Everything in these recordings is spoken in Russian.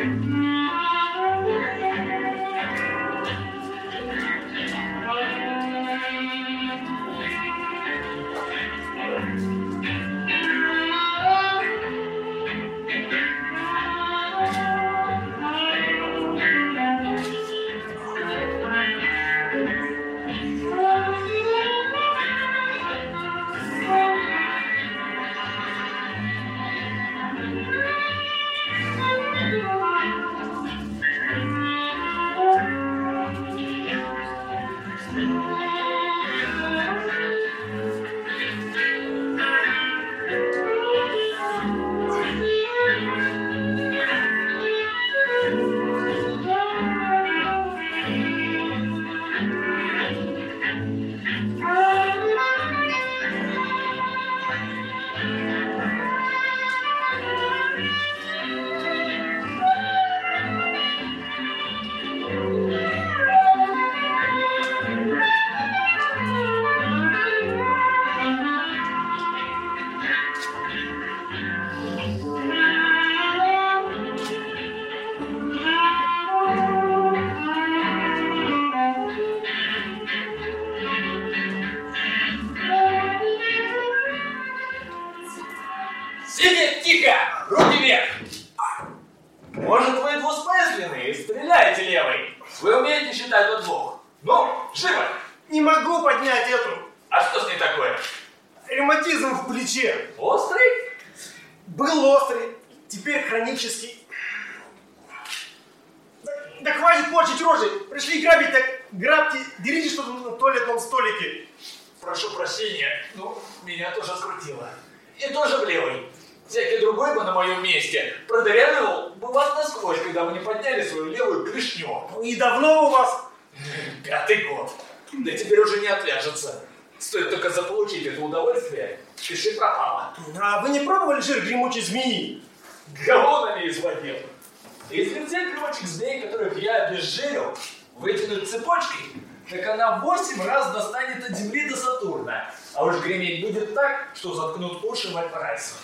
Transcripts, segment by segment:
Música Сидеть тихо! Руки вверх! Может, вы двусмысленный и стреляете левой? Вы умеете считать до двух? Ну, живо! Не могу поднять эту. А что с ней такое? Ревматизм в плече. Острый? Был острый, теперь хронический. Да, да хватит порчить рожи. Пришли грабить, так грабьте, дерите что-то на туалетном столике. Прошу прощения, ну, меня тоже скрутило. И тоже в левый. Всякий другой бы на моем месте продырявил бы вас насквозь, когда вы не подняли свою левую клешню. Ну и давно у вас? Пятый год. Да теперь уже не отвяжется. Стоит только заполучить это удовольствие, пиши пропало. А вы не пробовали жир гремучей змеи? Галлонами изводил. Если взять гремучих змей, которых я обезжирил, вытянуть цепочкой, так она в 8 раз достанет от Земли до Сатурна. А уж греметь будет так, что заткнут уши Вальпарайсу.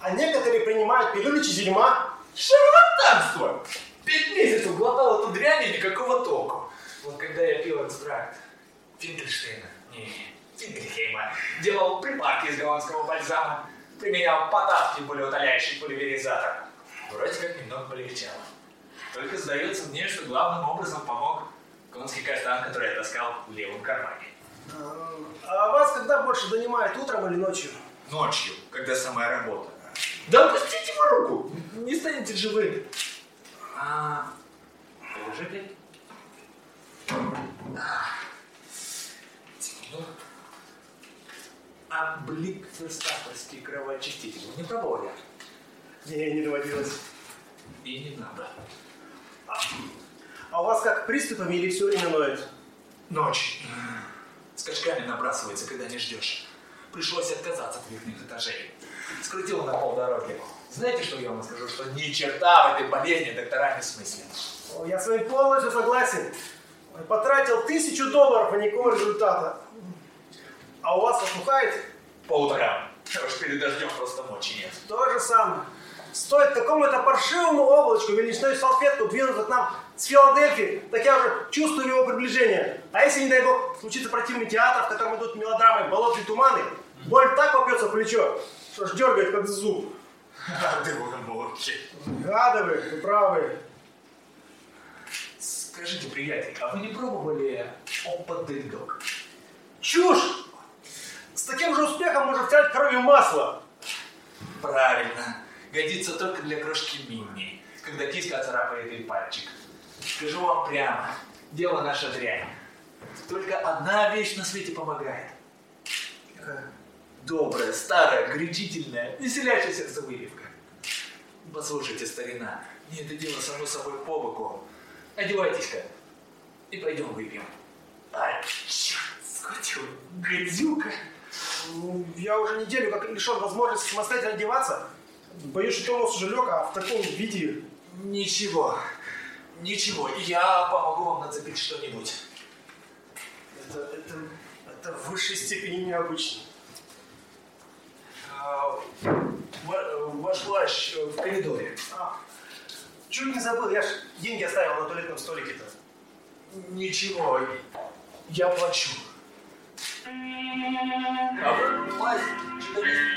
А некоторые принимают пилюли чизельма. Шарлатанство! Пять месяцев глотал эту дрянь и никакого толку. Вот когда я пил экстракт Финкельштейна, не, Финкельхейма, делал припарки из голландского бальзама, применял потавки болеутоляющий пульверизатор, вроде как немного полегчало. Только сдается мне, что главным образом помог конский каштан, который я таскал в левом кармане. А вас когда больше донимает, утром или ночью? Ночью, когда самая работа. Да отпустите его руку! Не станете живы. А, положите. Секунду. А блик ферстафорский кровоочиститель не пробовали? Не, не доводилось. И не надо. А у вас как, приступами или все время ноет? Ночь. Скачками набрасывается, когда не ждешь. Пришлось отказаться от верхних этажей. Скрутил на полдороги. Знаете, что я вам скажу? Что ни черта в этой болезни доктора не смыслят. Я с вами полностью согласен. Потратил тысячу долларов, а никакого результата. А у вас опухает? По утрам. А Уж перед дождем просто мочи нет. То же самое. Стоит такому-то паршивому облачку величиной салфетку двинуться к нам с Филадельфии, так я уже чувствую его приближение. А если, не дай бог, случится противный театр, в котором идут мелодрамы «Болотные туманы», боль так попьется в плечо, что аж дергает, как зуб. Рады вы мочи. Гады вы, вы правы. Скажите, приятель, а вы не пробовали опадыгок? Чушь! С таким же успехом можно втирать коровье масло. Правильно. Годится только для крошки Мимми, когда киска царапает ей пальчик. Скажу вам прямо, дело наша дрянь. Только одна вещь на свете помогает. Какая? Добрая, старая, горячительная, веселящая сердце выливка. Послушайте, старина, мне это дело само собой по боку. Одевайтесь-ка и пойдем выпьем. Ай, черт, схватил, гадюка. Ну, Я уже неделю как лишен возможности самостоятельно одеваться. Боюсь, что Томас уже лег, а в таком виде... Ничего, ничего, я помогу вам нацепить что-нибудь. Это, это, это в высшей степени необычно. А, ва- ваш плащ э, в коридоре. А, чуть не забыл, я ж деньги оставил на туалетном столике-то. Ничего, я плачу. А вы, мать, что не